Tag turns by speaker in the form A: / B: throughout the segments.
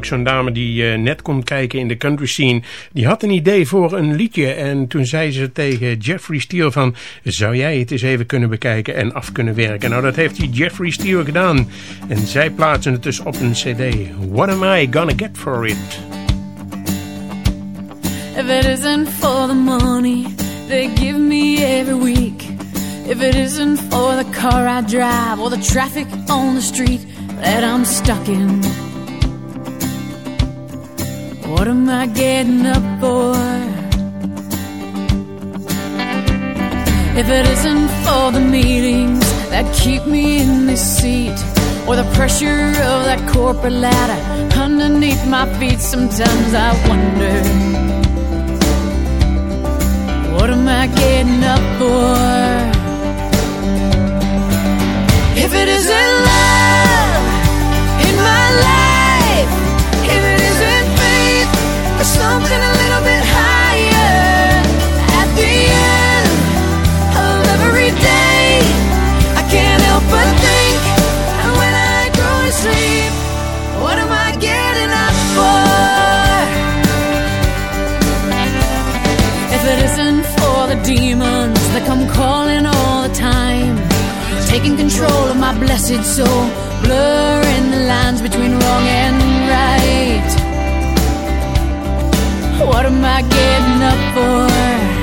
A: Ook zo'n dame die uh, net komt kijken in de country scene. Die had een idee voor een liedje en toen zei ze tegen Jeffrey Steele van... zou jij het eens even kunnen bekijken en af kunnen werken? Nou, dat heeft hij Jeffrey Steele gedaan. En zij plaatsen het dus op een cd. What am I gonna get for it?
B: If it isn't for the money they give me every week If it isn't for the car I drive or the traffic on the street that I'm stuck in What am I getting up for? If it isn't for the meetings that keep me in this seat Or the pressure of that corporate ladder underneath my feet Sometimes I wonder What am I getting up for? If it isn't love in my life, something a little bit higher, at the end of every day, I can't help but think, and when I go to sleep, what am I getting up for? If it isn't for the demons that come calling all the time taking control of my blessed soul, blurring the lines between wrong and What am I getting up for?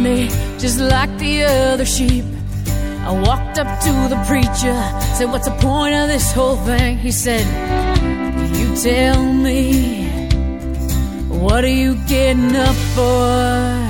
B: Sunday just like the other sheep. I walked up to the preacher, said, What's the point of this whole thing? He said, You tell me, what are you getting up for?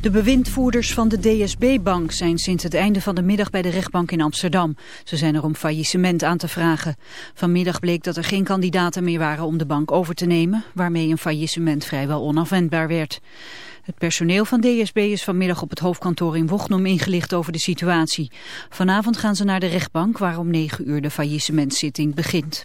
C: De bewindvoerders van de DSB-bank zijn sinds het einde van de middag bij de rechtbank in Amsterdam. Ze zijn er om faillissement aan te vragen. Vanmiddag bleek dat er geen kandidaten meer waren om de bank over te nemen, waarmee een faillissement vrijwel onafwendbaar werd. Het personeel van DSB is vanmiddag op het hoofdkantoor in Wochnum ingelicht over de situatie. Vanavond gaan ze naar de rechtbank waar om 9 uur de faillissementzitting begint.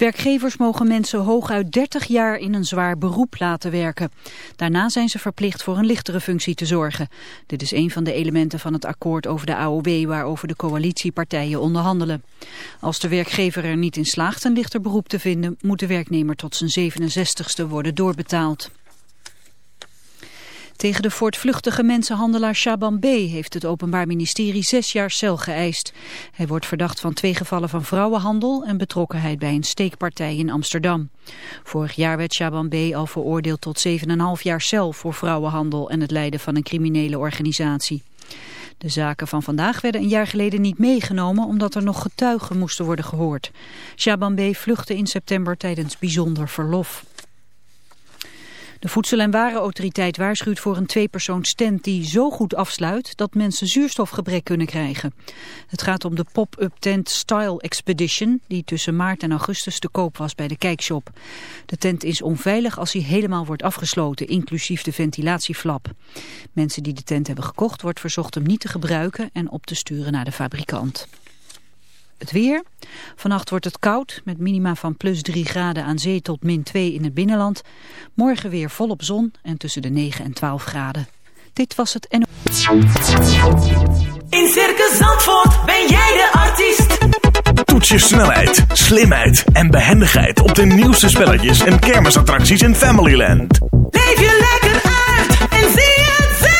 C: Werkgevers mogen mensen hooguit 30 jaar in een zwaar beroep laten werken. Daarna zijn ze verplicht voor een lichtere functie te zorgen. Dit is een van de elementen van het akkoord over de AOW waarover de coalitiepartijen onderhandelen. Als de werkgever er niet in slaagt een lichter beroep te vinden, moet de werknemer tot zijn 67ste worden doorbetaald. Tegen de voortvluchtige mensenhandelaar Shaban B. heeft het Openbaar Ministerie zes jaar cel geëist. Hij wordt verdacht van twee gevallen van vrouwenhandel en betrokkenheid bij een steekpartij in Amsterdam. Vorig jaar werd Shaban B. al veroordeeld tot 7,5 jaar cel voor vrouwenhandel en het leiden van een criminele organisatie. De zaken van vandaag werden een jaar geleden niet meegenomen omdat er nog getuigen moesten worden gehoord. Shaban B. vluchtte in september tijdens bijzonder verlof. De Voedsel- en Warenautoriteit waarschuwt voor een tweepersoons tent die zo goed afsluit dat mensen zuurstofgebrek kunnen krijgen. Het gaat om de pop-up tent Style Expedition die tussen maart en augustus te koop was bij de kijkshop. De tent is onveilig als hij helemaal wordt afgesloten, inclusief de ventilatieflap. Mensen die de tent hebben gekocht wordt verzocht hem niet te gebruiken en op te sturen naar de fabrikant. Het weer. Vannacht wordt het koud met minima van plus 3 graden aan zee tot min 2 in het binnenland. Morgen weer volop zon en tussen de 9 en 12 graden. Dit was het en...
B: In Circus Zandvoort ben jij de artiest.
D: Toets je snelheid, slimheid en behendigheid op de nieuwste spelletjes en kermisattracties in Familyland.
B: Leef je lekker uit en zie het zelf.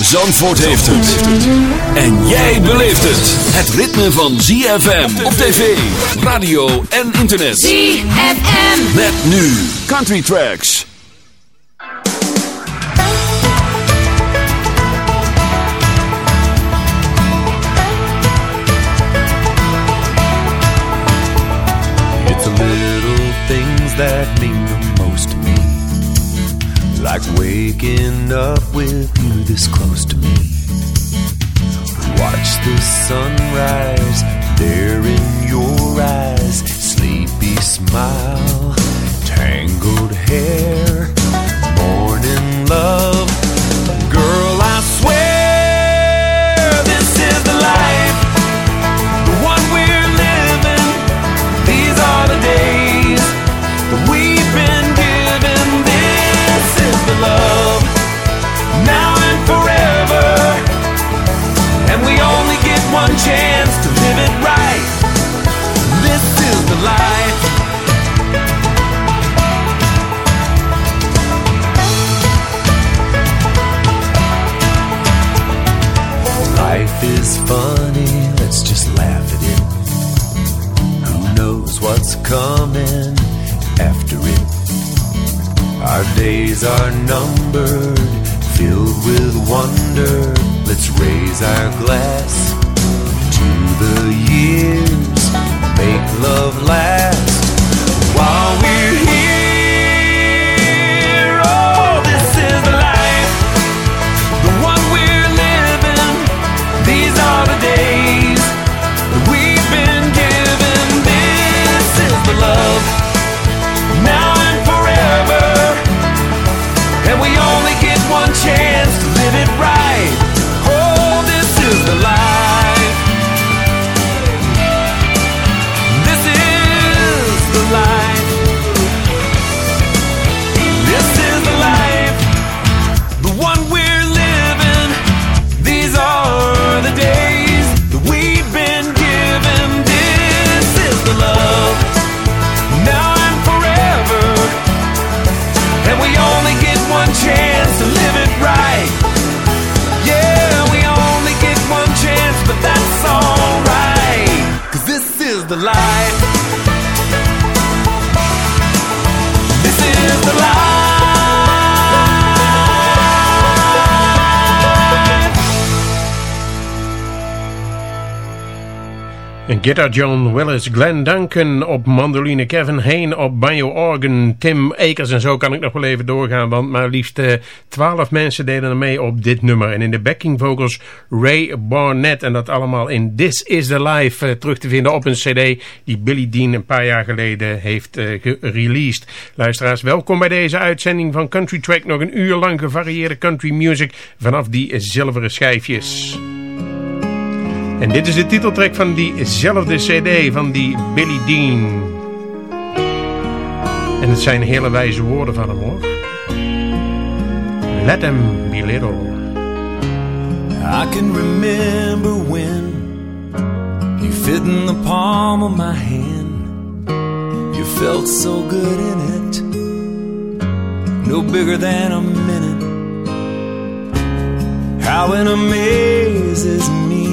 E: Zandvoort heeft het. En jij beleeft het. Het ritme van ZFM op tv, radio en internet.
B: ZFM.
E: Met nu Country Tracks.
F: It's the little things that mean Like waking up with you this close to me. Watch the sunrise there in your eyes. Sleepy smile, tangled hair, morning love. Life is funny, let's just laugh at it. Who knows what's coming after it? Our days are numbered, filled with wonder. Let's raise our glass
A: Guitar John Willis, Glenn Duncan op mandoline, Kevin Hain op banjo organ, Tim Akers en zo kan ik nog wel even doorgaan, want maar liefst eh, twaalf mensen deden er mee op dit nummer. En in de backing vocals Ray Barnett en dat allemaal in This Is The Life eh, terug te vinden op een cd die Billy Dean een paar jaar geleden heeft eh, gereleased. Luisteraars, welkom bij deze uitzending van Country Track. Nog een uur lang gevarieerde country music vanaf die zilveren schijfjes. En dit is de titeltrack van diezelfde cd van die Billy Dean. En het zijn hele wijze woorden van hem hoor. Let them be little.
G: I can remember when you fit in the palm of my hand. You felt so good in it, no bigger than a minute. How it amazes me,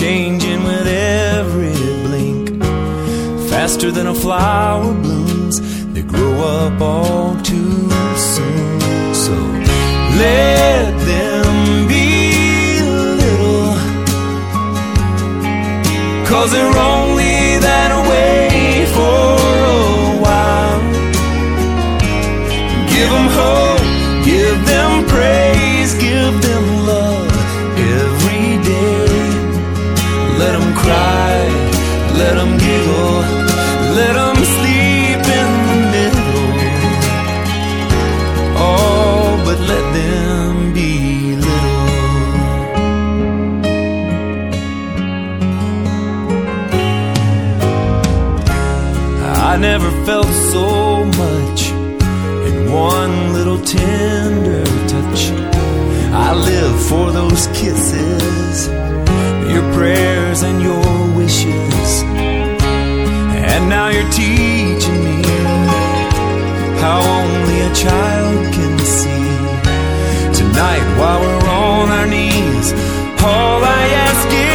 G: changing with every blink, faster than a flower blooms. They grow up all too soon. So let them be little. Cause they're only that way for a while. Give them hope, give them praise, give them them let them sleep in the middle. Oh, but let them be little. I never felt so much in one little tender touch. I live for those kisses, your prayers and your wishes. And now you're teaching me how only a child can see. Tonight, while we're on our knees, all I ask is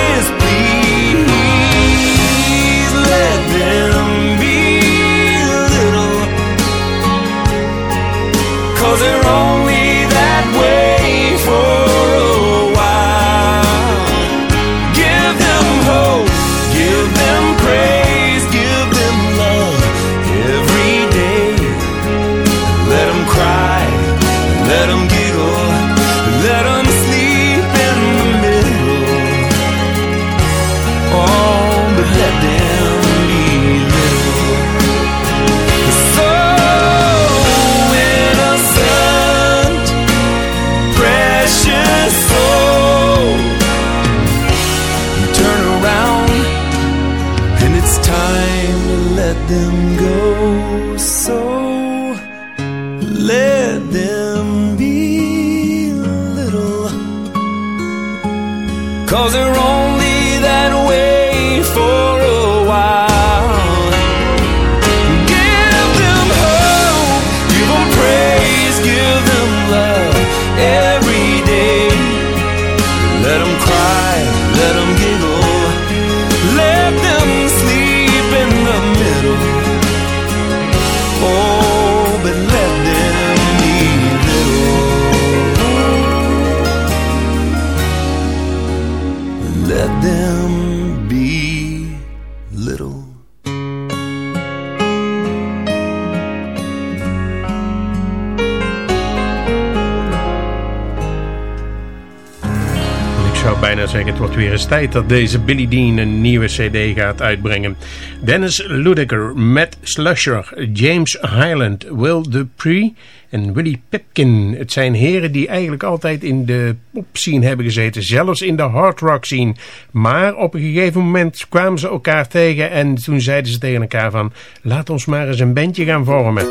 A: tijd dat deze Billy Dean een nieuwe cd gaat uitbrengen. Dennis Ludiker, Matt Slusher, James Highland, Will Dupree en Willie Pipkin. Het zijn heren die eigenlijk altijd in de pop scene hebben gezeten, zelfs in de hard rock scene. Maar op een gegeven moment kwamen ze elkaar tegen en toen zeiden ze tegen elkaar van, laat ons maar eens een bandje gaan vormen.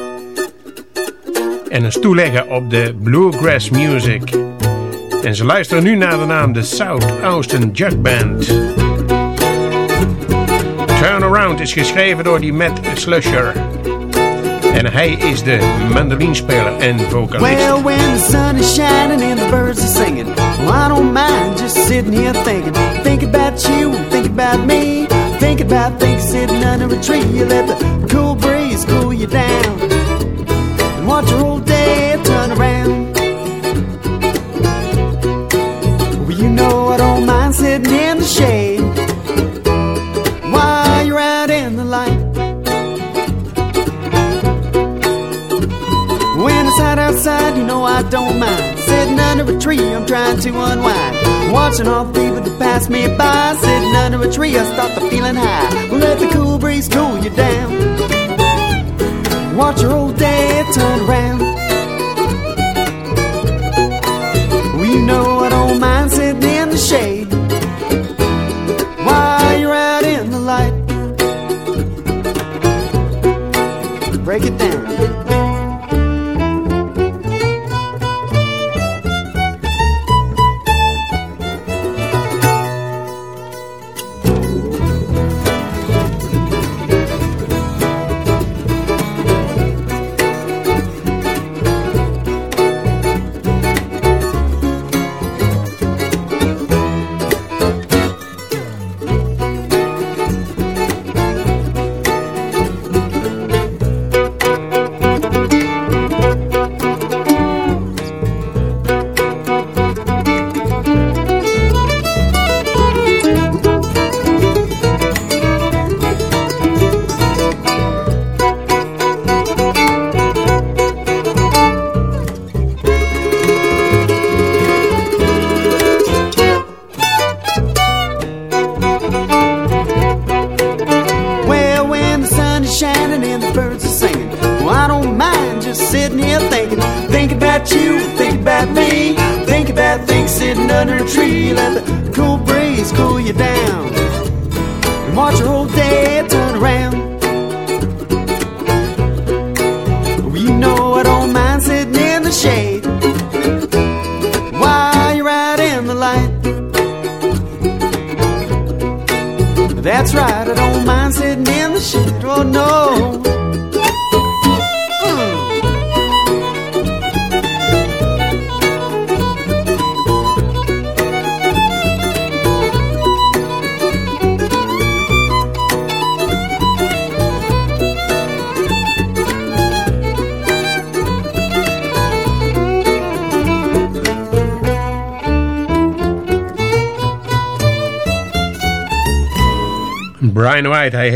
A: En eens toeleggen op de bluegrass music. En ze luisteren nu naar de naam de South Austin Jug Band. Turn Around is geschreven door die Matt Slusher. En hij is de mandolinspeler en vocalist.
H: Well, when the sun is shining and the birds are singing, I don't mind just sitting here thinking. Thinking about you, thinking about me. Thinking about things sitting under a tree. You let the cool breeze cool you down. And watch your whole day turn around. I don't mind sitting under a tree. I'm trying to unwind, watching all the people that pass me by. Sitting under a tree, I start to feeling high. Let the cool breeze cool you down. Watch your old day turn around.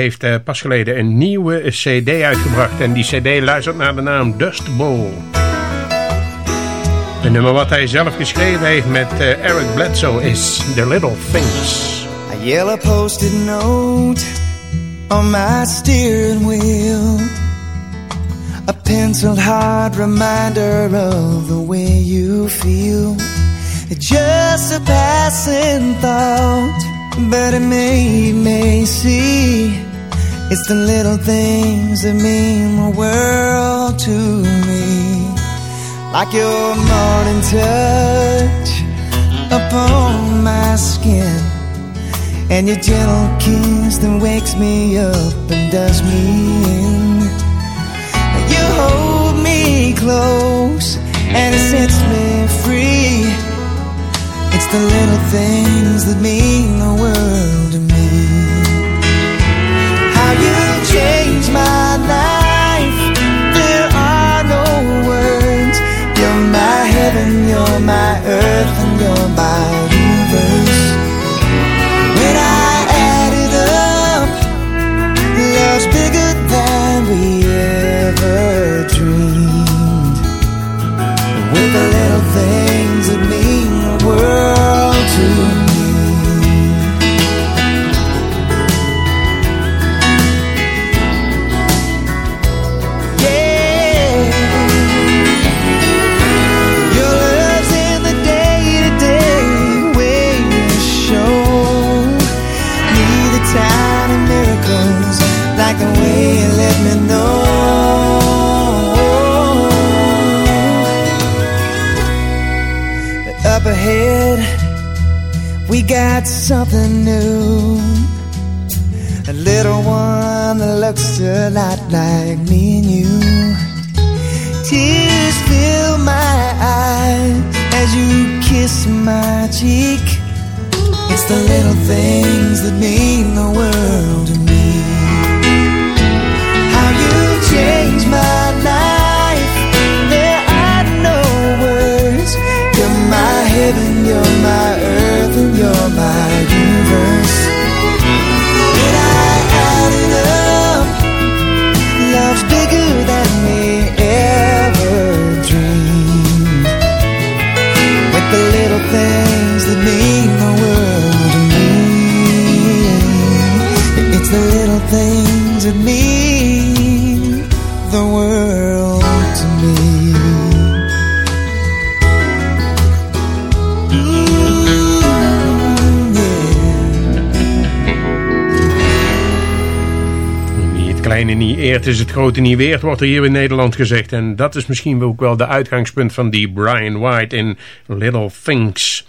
A: Heeft eh, pas geleden een nieuwe cd uitgebracht. En die cd luistert naar de naam Dust Bowl. Een nummer wat hij zelf geschreven heeft met eh, Eric Bledsoe is The Little Things.
I: A yellow post-it note on my steering wheel. A penciled hard reminder of the way you feel. Just a passing thought, but it made me see. It's the little things that mean the world to me. Like your morning touch upon my skin. And your gentle kiss that wakes me up and does me in. You hold me close and it sets me free. It's the little things that mean the world to me. You changed my life. There are no words. You're my heaven, you're my earth, and you're my universe. When I add it up, love's bigger got something new. A little one that looks a lot like me and you. Tears fill my eyes as you kiss my cheek. It's the little things that mean the world
A: is het grote niet weert, wordt er hier in Nederland gezegd. En dat is misschien ook wel de uitgangspunt van die Brian White in Little Things.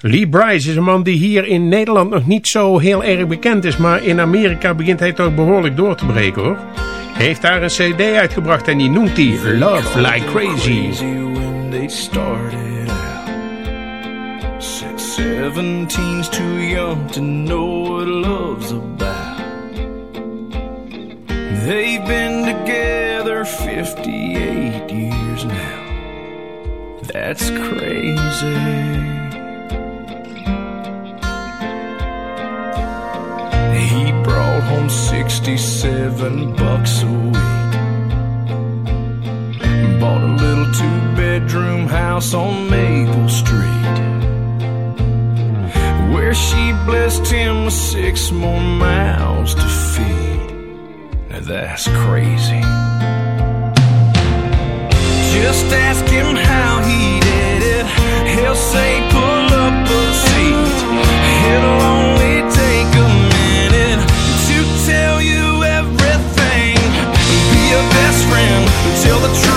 A: Lee Bryce is een man die hier in Nederland nog niet zo heel erg bekend is. Maar in Amerika begint hij toch behoorlijk door te breken hoor. Heeft daar een cd uitgebracht en die noemt hij Love Like Crazy.
F: Said seventeen's too young to know what love's about. They've been together 58 years now. That's crazy. He brought home 67 bucks a week. Bought a little two bedroom house on Maple Street. Where she blessed him with six more mouths to feed. That's crazy. Just ask him how he did it. He'll say, pull up a seat. It'll only take a minute to tell you everything. Be a best friend, tell the truth,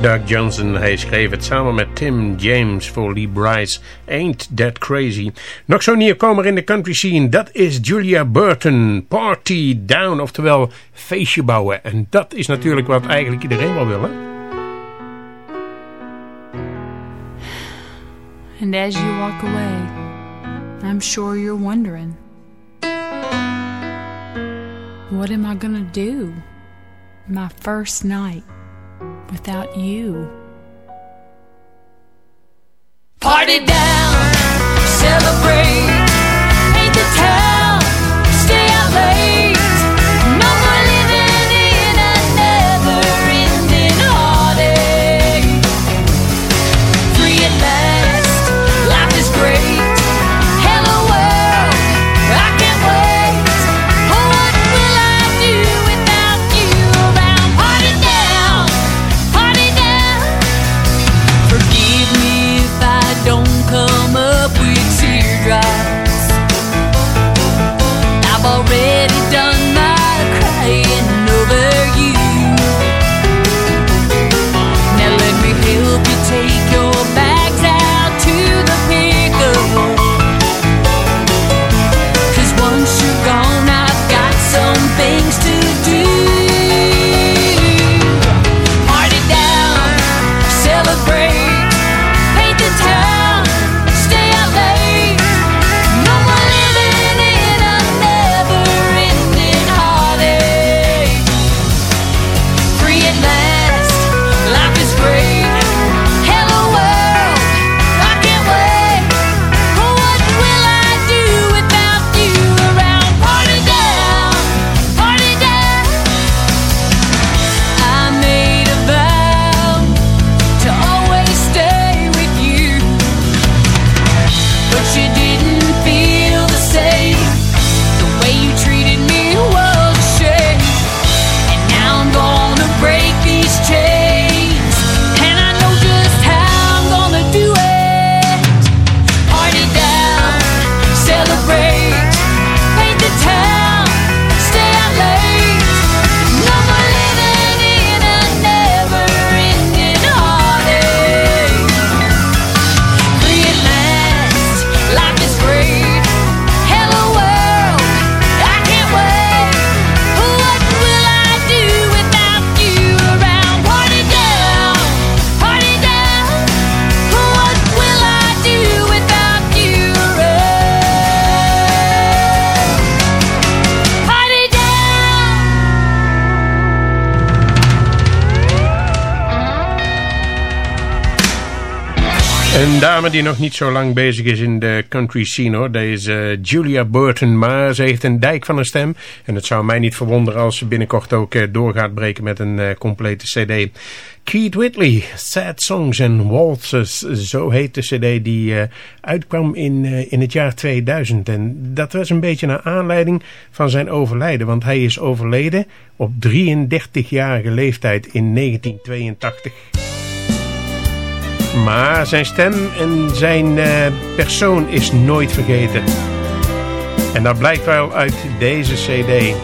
A: Doug Johnson, hij schreef het samen met Tim James voor Lee Bryce. Ain't That Crazy. Nog zo'n nieuwkomer in de country scene, dat is Julia Burton. Party Down, oftewel feestje bouwen. En dat is natuurlijk wat eigenlijk iedereen wel wil, hè?
J: And as you walk away, I'm sure you're wondering what am I gonna do my first night without you?
B: Party down, celebrate,
A: die nog niet zo lang bezig is in de country scene hoor. Deze Julia Burton. Maar ze heeft een dijk van een stem. En het zou mij niet verwonderen als ze binnenkort ook eh, door gaat breken met een uh, complete cd. Keith Whitley, Sad Songs and Waltzes. Zo heet de cd die uh, uitkwam in, uh, in het jaar 2000. En dat was een beetje naar aanleiding van zijn overlijden. Want hij is overleden op 33-jarige leeftijd in 1982. Maar zijn stem en zijn uh, persoon is nooit vergeten. En dat blijkt wel uit deze cd.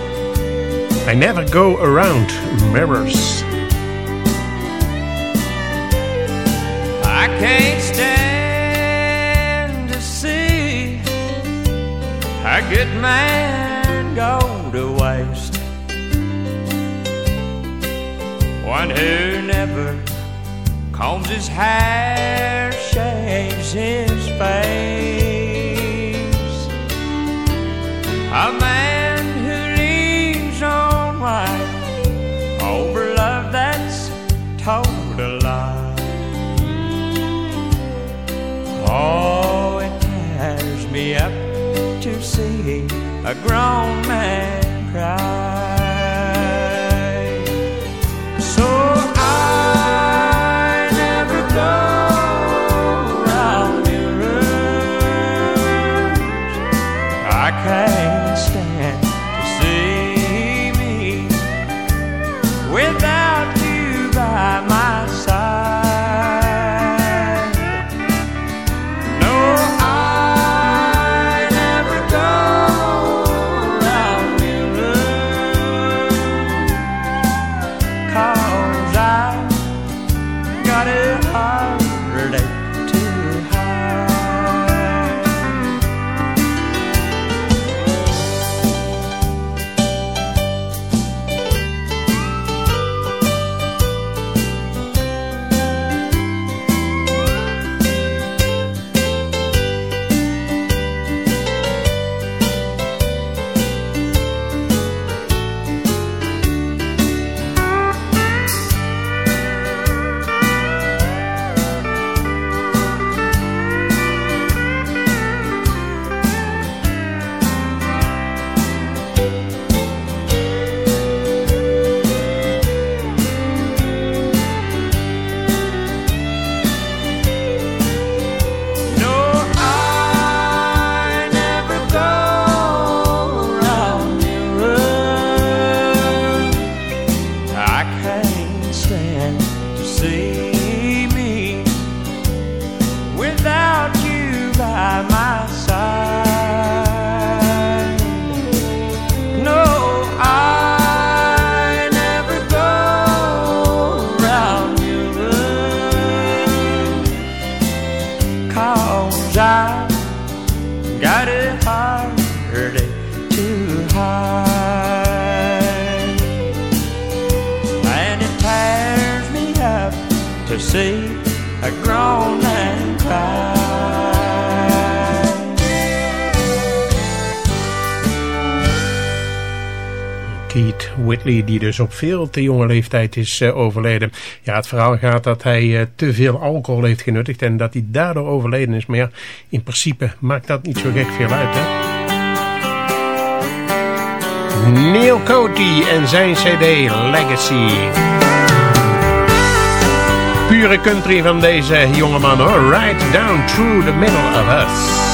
A: I never go around mirrors.
F: I can't stand to see a good man go to waste. One who never combs his hair, shaves his face. A man who leaves on right over love that's told a lie. Oh, it tears me up to see a grown man cry.
A: Op veel te jonge leeftijd is uh, overleden. Ja, het verhaal gaat dat hij uh, te veel alcohol heeft genuttigd en dat hij daardoor overleden is. Maar ja, in principe maakt dat niet zo gek veel uit, hè? Neil Coty en zijn cd Legacy. Pure country van deze jongeman hoor. Right down through the middle of us.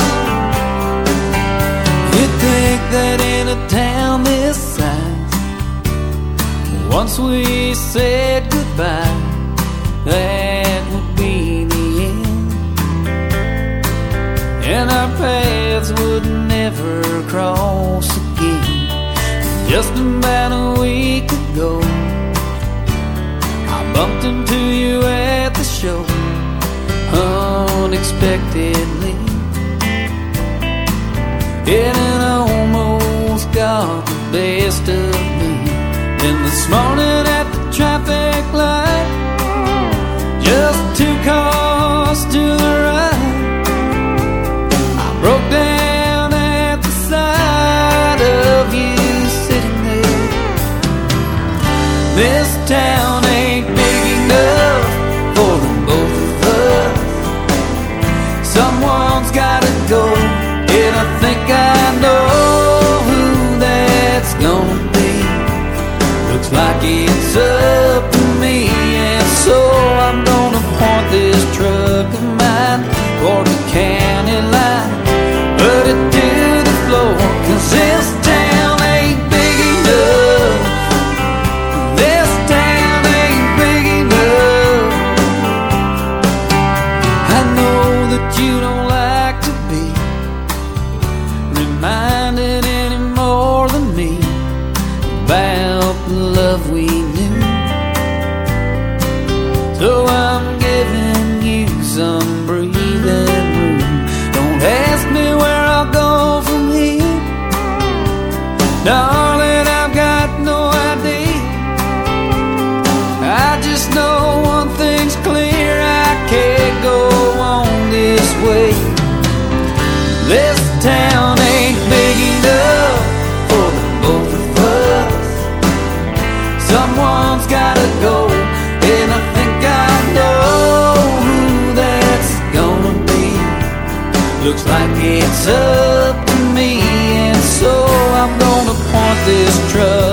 G: You think that in a town this once we said goodbye, that would be the end, and our paths would never cross again. Just about a week ago, I bumped into you at the show unexpectedly. Yeah, and I almost got the best of me. This morning at the traffic light, just two cars to the right, I broke down at the sight of you sitting there. This town Darling, I've got no idea. I just know one thing's clear. I can't go on this way. This town ain't big enough for the both of us. Someone's gotta go, and I think I know who that's gonna be. Looks like it's up this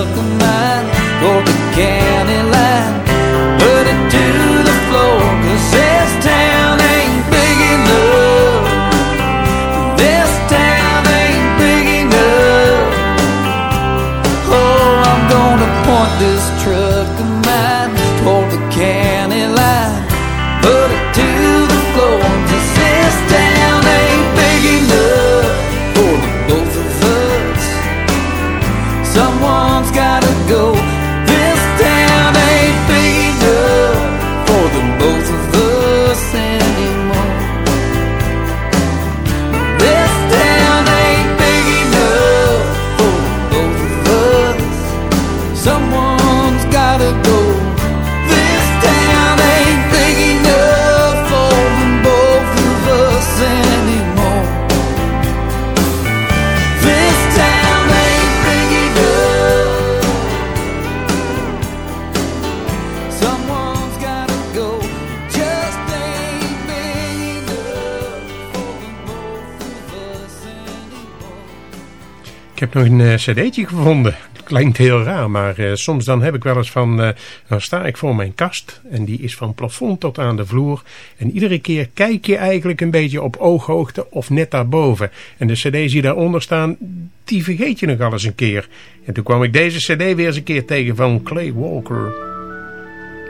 A: Ik nog een eh, cd'tje gevonden. Klinkt heel raar, maar eh, soms dan heb ik wel eens van... eh, dan sta ik voor mijn kast en die is van plafond tot aan de vloer. En iedere keer kijk je eigenlijk een beetje op ooghoogte of net daarboven. En de cd's die daaronder staan, die vergeet je nog al eens een keer. En toen kwam ik deze cd weer eens een keer tegen van Clay Walker.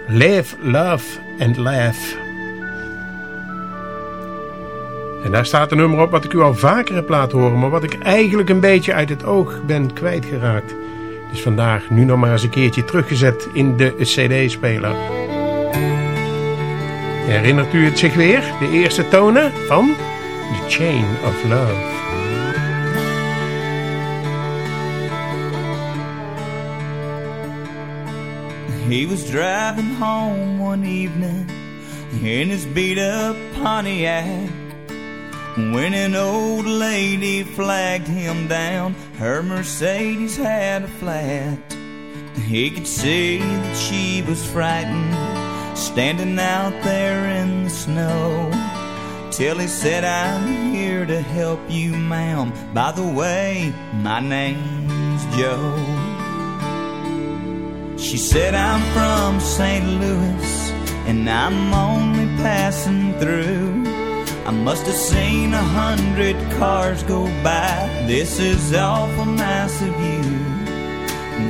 A: Live, Love and Laugh. En daar staat een nummer op wat ik u al vaker heb laten horen, maar wat ik eigenlijk een beetje uit het oog ben kwijtgeraakt. Dus vandaag nu nog maar eens een keertje teruggezet in de CD-speler. Herinnert u het zich weer? De eerste tonen van The Chain of Love.
K: He was driving home one evening in his beat up Pontiac when an old lady flagged him down. Her Mercedes had a flat. He could see that she was frightened, standing out there in the snow. Till he said, I'm here to help you, ma'am. By the way, my name's Joe. She said, I'm from St. Louis and I'm only passing through. I must have seen a hundred cars go by. This is awful nice of you.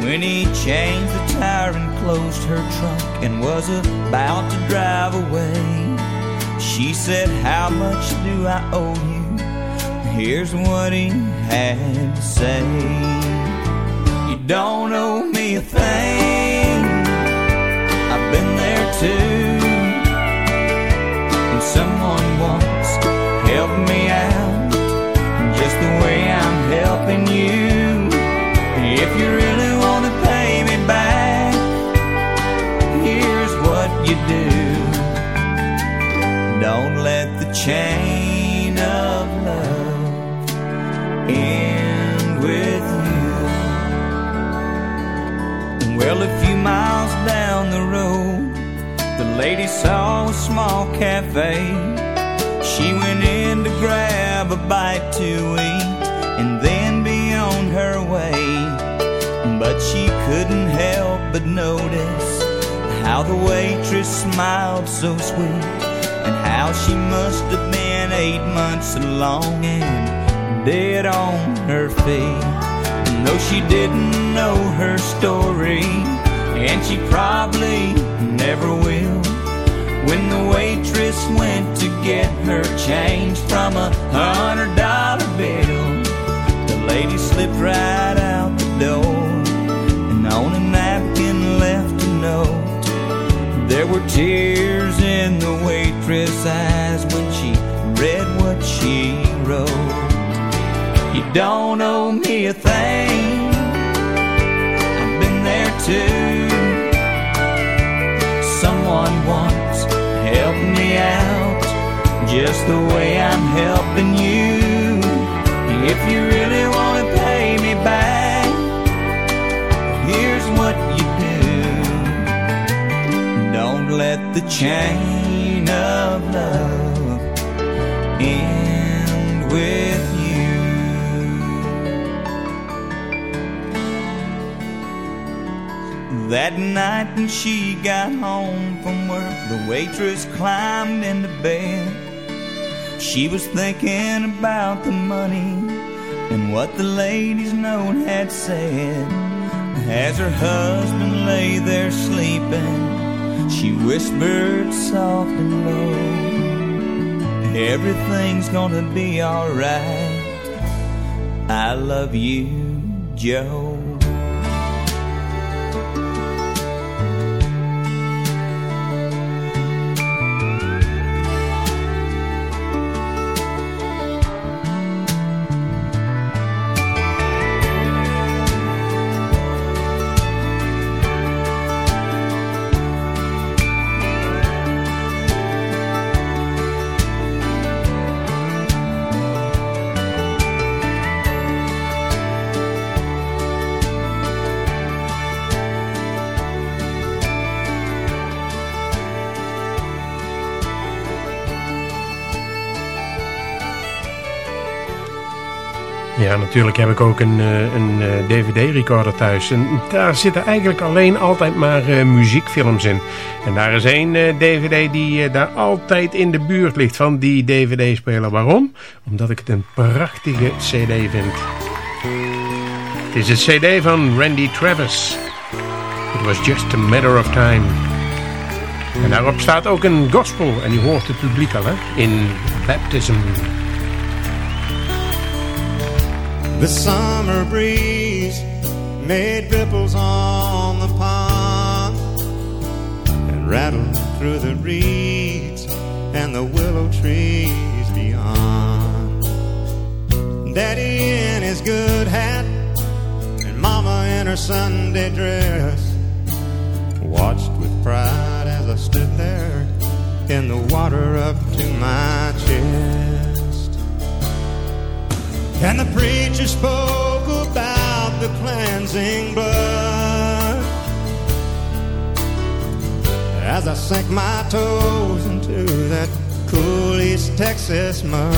K: When he changed the tire and closed her trunk and was about to drive away, she said, How much do I owe you? Here's what he had to say. You don't owe me a thing. I've been there too. And someone once helped me out just the way I'm helping you. If you really want to pay me back, here's what you do. Don't let the chain of love end with you. Well, a few miles down the road, the lady saw a small cafe. She went in to grab a bite to eat and then be on her way. But she couldn't help but notice how the waitress smiled so sweet and how she must have been eight months along and dead on her feet. And though she didn't know her story, and she probably never will. When the waitress went to get her change from a hundred dollar bill, the lady slipped right out the door and on a napkin left a note. There were tears in the waitress' eyes when she read what she wrote. You don't owe me a thing. I've been there too. Just the way I'm helping you. If you really want to pay me back, here's what you do. Don't let the chain of love end with you. That night when she got home from work, the waitress climbed into bed. She was thinking about the money and what the lady's note had said. As her husband lay there sleeping, she whispered soft and low, Everything's gonna be alright. I love you, Joe.
A: Natuurlijk heb ik ook een, eh, een eh, DVD-recorder thuis. En daar zitten eigenlijk alleen altijd maar eh, muziekfilms in. En daar is één DVD die daar altijd in de buurt ligt van die DVD-speler. Waarom? Omdat ik het een prachtige CD vind. Het is het CD van Randy Travis. It was just a matter of time. En daarop staat ook een gospel. En die hoort het publiek al, hè? In Baptism.
L: The summer breeze made ripples on the pond and rattled through the reeds and the willow trees beyond. Daddy in his good hat and Mama in her Sunday dress watched with pride as I stood there in the water up to my chest. And the preacher spoke about the cleansing blood as I sank my toes into that cool East Texas mud.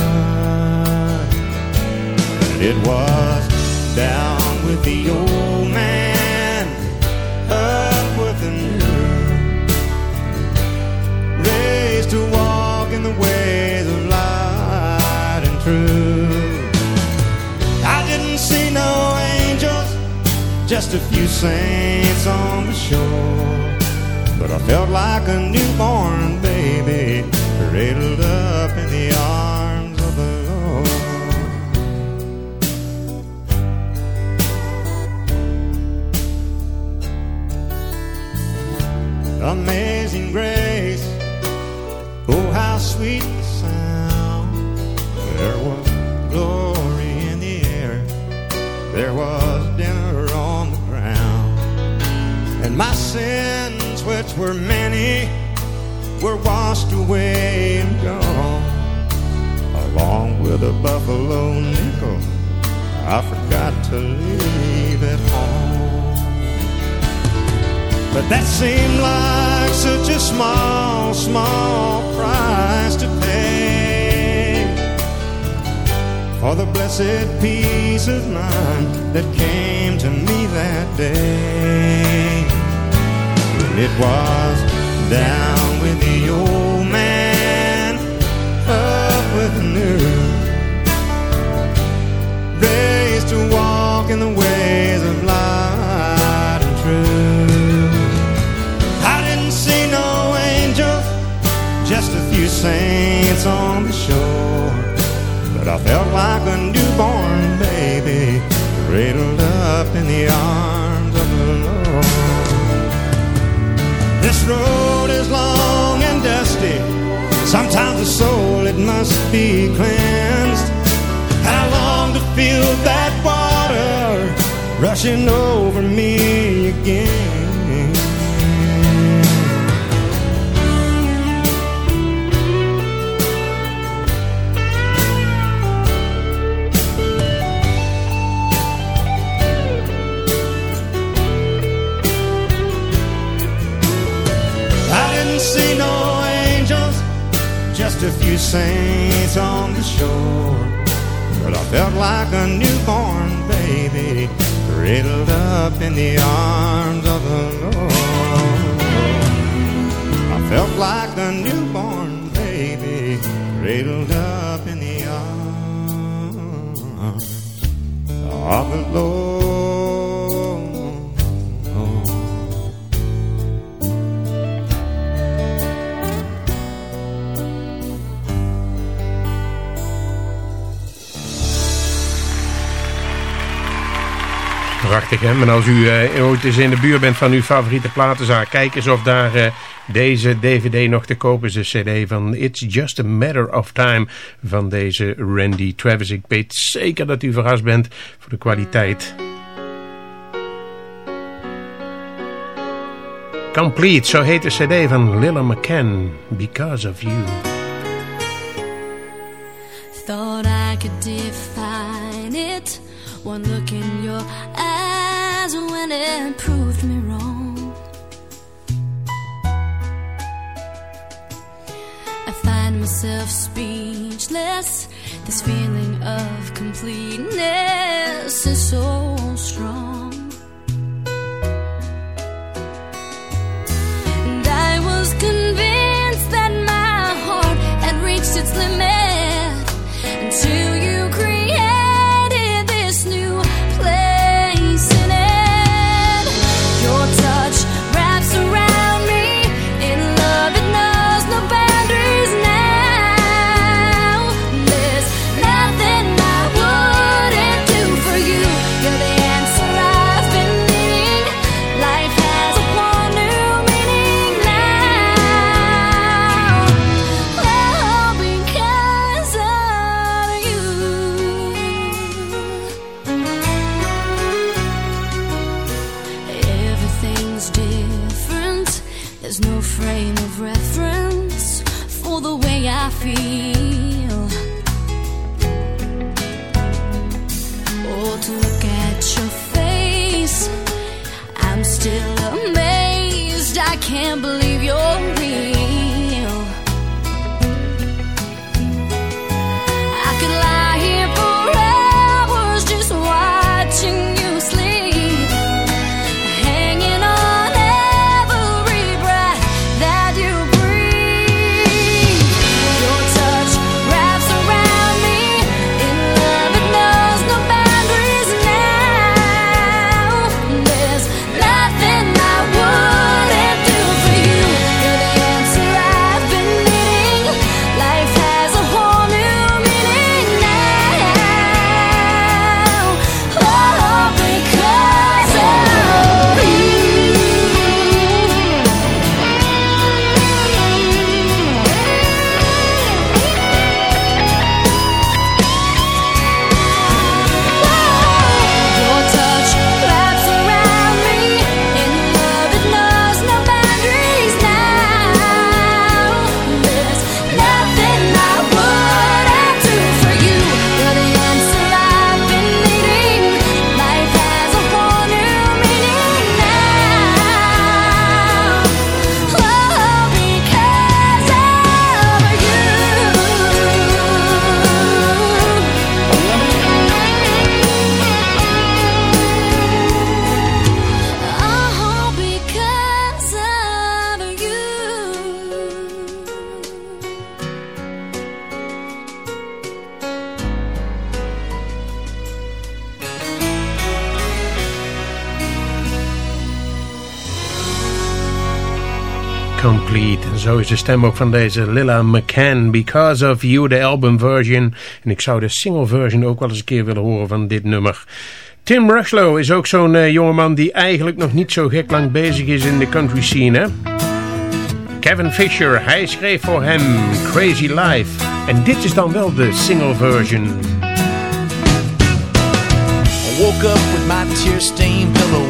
L: It was down with the old man, up with the new, raised to walk in the ways just a few saints on the shore. But I felt like a newborn baby, cradled up in the arms of the Lord. Amazing grace, oh how sweet the sound. There was glory in the air, there was sins, which were many, were washed away and gone. Along with a buffalo nickel, I forgot to leave at home. But that seemed like such a small, small price to pay for the blessed peace of mind that came to me that day. It was down with the old rushing over me again? I didn't see no angels, just a few saints on the shore. But I felt like a newborn baby, cradled up in the arms of the Lord. I felt like a newborn baby, cradled up in the arms of the Lord.
A: Prachtig, hè? Maar als u eh, ooit eens in de buurt bent van uw favoriete platenzaak... kijk eens of daar eh, deze DVD nog te kopen is. De cd van It's Just a Matter of Time van deze Randy Travis. Ik weet zeker dat u verrast bent voor de kwaliteit. Complete, zo heet de cd van Lilla McCann. Because of You.
B: Thought I could define it. One look in your eyes it proved me wrong. I find myself speechless. This feeling of completeness is so strong.
A: Zo is de stem ook van deze Lilla McCann. Because of You, de albumversion. En ik zou de single version ook wel eens een keer willen horen van dit nummer. Tim Rushlow is ook zo'n uh, jongeman die eigenlijk nog niet zo gek lang bezig is in de country scene. Hè? Kevin Fisher, hij schreef voor hem Crazy Life. En dit is dan wel de single version.
G: I woke up with my tear-stained pillow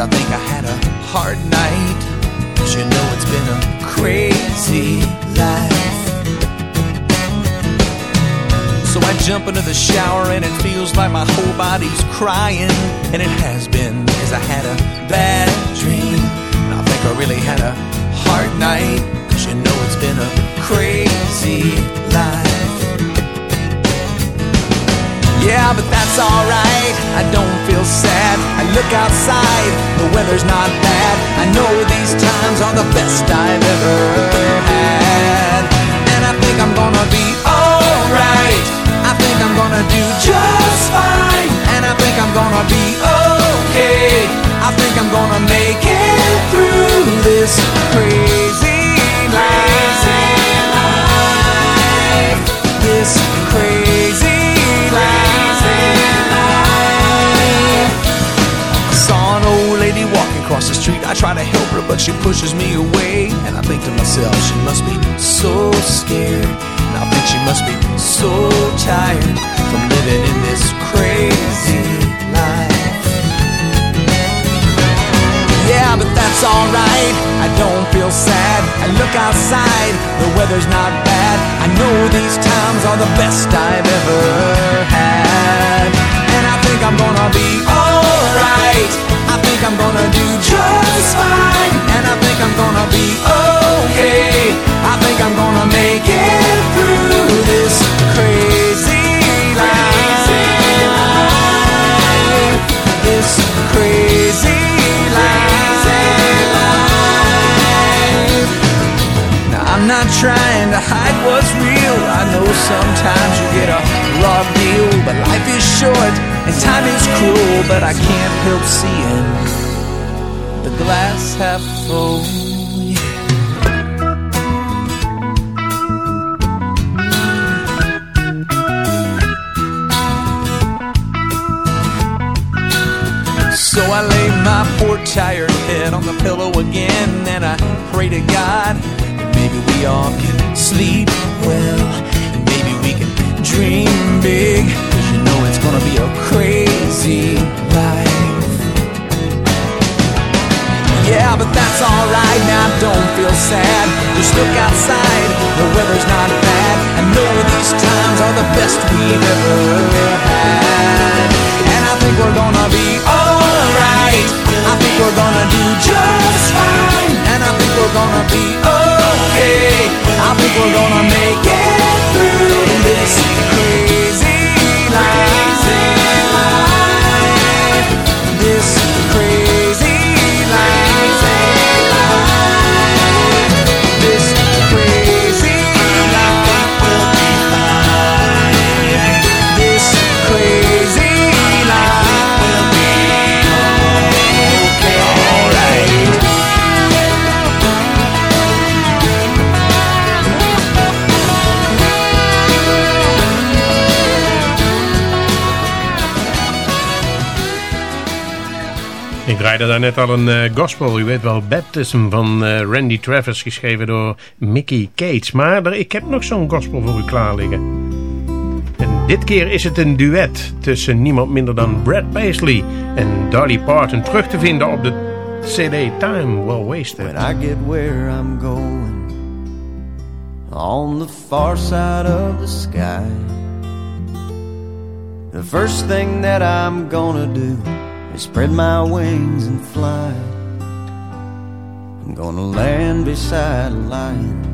G: I think I had a hard night. Cause you know it's been a crazy life. So I jump into the shower and it feels like my whole body's crying. And it has been cause I had a bad dream. And I think I really had a hard night. Cause you know it's been a crazy life. Yeah, but that's alright. I don't feel sad. I look outside, the weather's not bad. I know these times are the best I've ever had. And I think I'm gonna be alright. I think I'm gonna do just fine. And I think I'm gonna be okay. I think I'm gonna make it through this crazy life. This across the street. I try to help her, but she pushes me away. And I think to myself, she must be so scared. And I think she must be so tired from living in this crazy life. Yeah, but that's alright. I don't feel sad. I look outside, the weather's not bad. I know these times are the best I've ever had. And I think I'm gonna be alright. I think I'm gonna do just fine. And I think I'm gonna be okay. I think I'm gonna make it through this crazy life. This crazy life. Now I'm not trying to hide what's real. I know sometimes you get a raw deal, but life is short and time is cruel. But I can't help seeing the glass half full. So I lay my poor tired head on the pillow again and I pray to God that maybe we all can sleep well dream big cause you know it's gonna be a crazy life. Yeah, but that's alright now, don't feel sad. Just look outside, the weather's not bad. I know these times are the best we've ever had. And I think we're gonna be alright. I think we're gonna do just fine. And I think we're gonna be okay. I think we're gonna make it through this crazy life.
A: Draaide daar net al een eh, gospel, u weet wel, Baptism van eh, Randy Travis, geschreven door Mickey Cates. Maar er- ik heb nog zo'n gospel voor u klaar liggen. En dit keer is het een duet tussen niemand minder dan Brad Paisley en Dolly Parton. Terug te vinden op de CD Time Well Wasted.
I: When I get where I'm going on the far side of the sky, the first thing that I'm gonna do spread my wings and fly. I'm gonna land beside a lion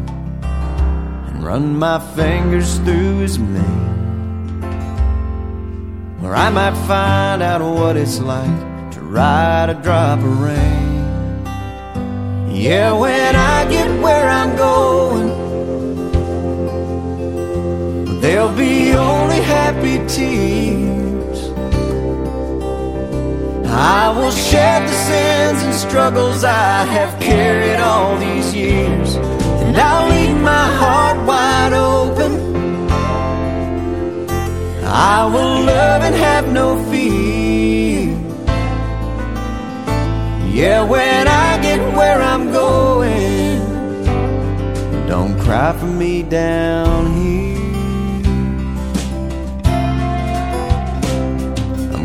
I: and run my fingers through his mane. Where I might find out what it's like to ride a drop of rain. Yeah, when I get where I'm going, there'll be only happy tears. I will shed the sins and struggles I have carried all these years. And I'll leave my heart wide open. I will love and have no fear. Yeah, when I get where I'm going, don't cry for me down here.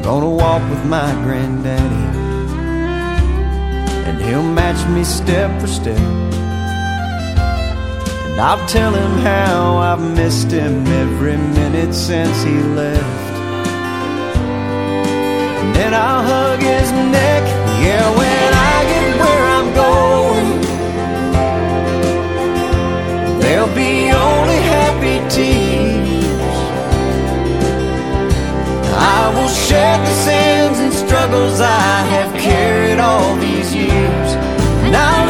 I: Gonna walk with my granddaddy, and he'll match me step for step. And I'll tell him how I've missed him every minute since he left. And then I'll hug his neck, yeah, when I get where I'm going. There'll be will shed the sins and struggles I have carried all these years. And I'll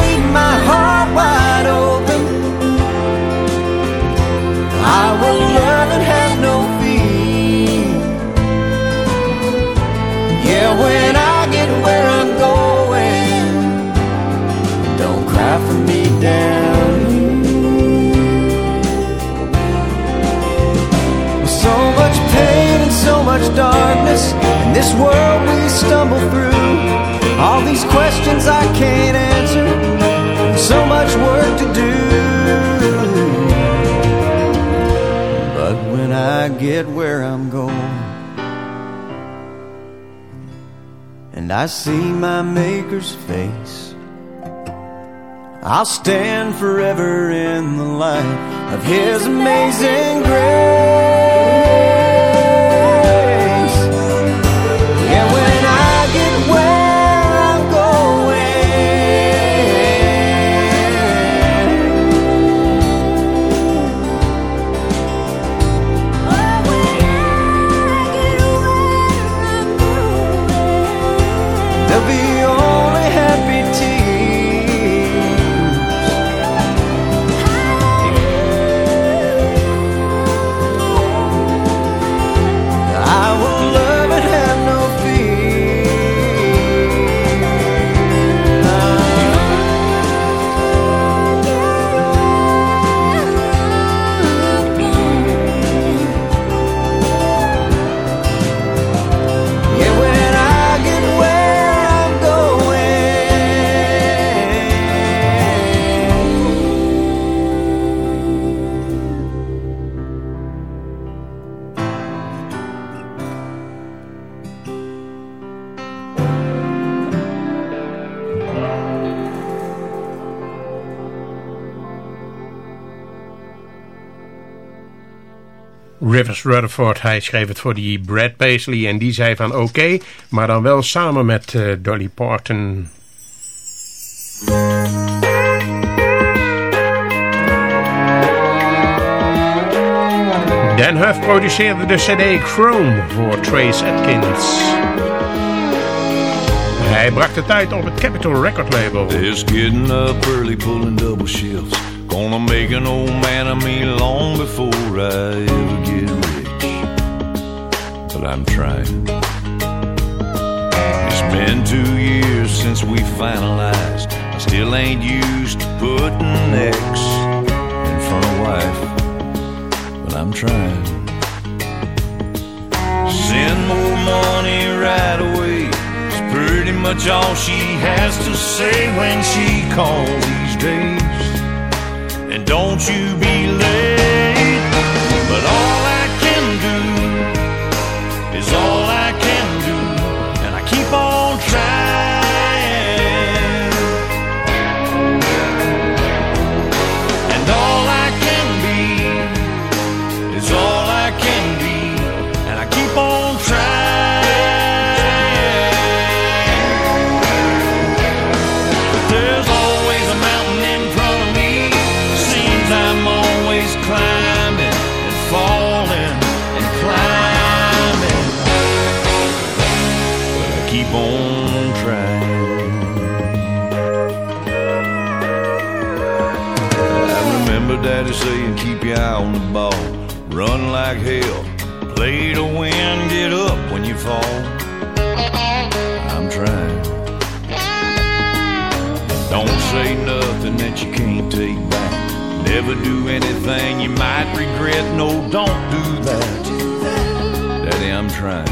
I: I see my Maker's face, I'll stand forever in the light of His amazing grace.
A: Rivers Rutherford, hij schreef het voor die Brad Paisley en die zei van oké, maar dan wel samen met eh, Dolly Parton. Dan Huff produceerde de cd Chrome voor Trace Atkins. Hij bracht het uit op het Capitol Record label.
F: This getting up early, pulling double shifts. Gonna make an old man of me long before I ever get rich. But I'm trying. It's been two years since we finalized. I still ain't used to putting X in front of wife. But I'm trying. Send more money right away. It's pretty much all she has to say when she calls these days. Don't you be late. they say, and keep your eye on the ball. Run like hell, play to win, get up when you fall. I'm trying. Don't say nothing that you can't take back. Never do anything you might regret. No, don't do that. Daddy, I'm trying.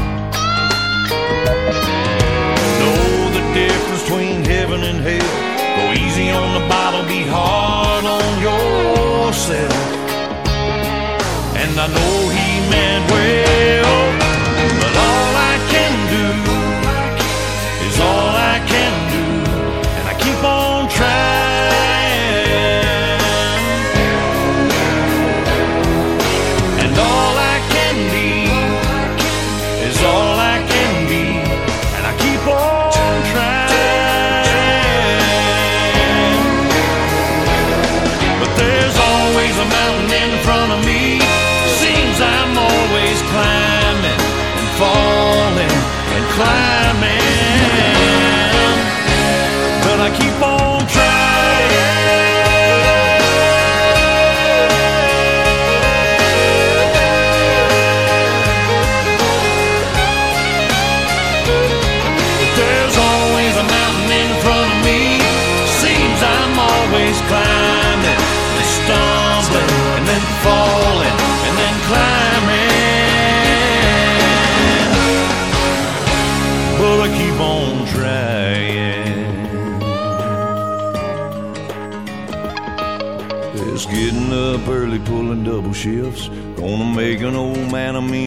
F: Know the difference between heaven and hell. Go easy on the bottle, be hard on your and I know he meant well, shifts. Gonna make an old man of me.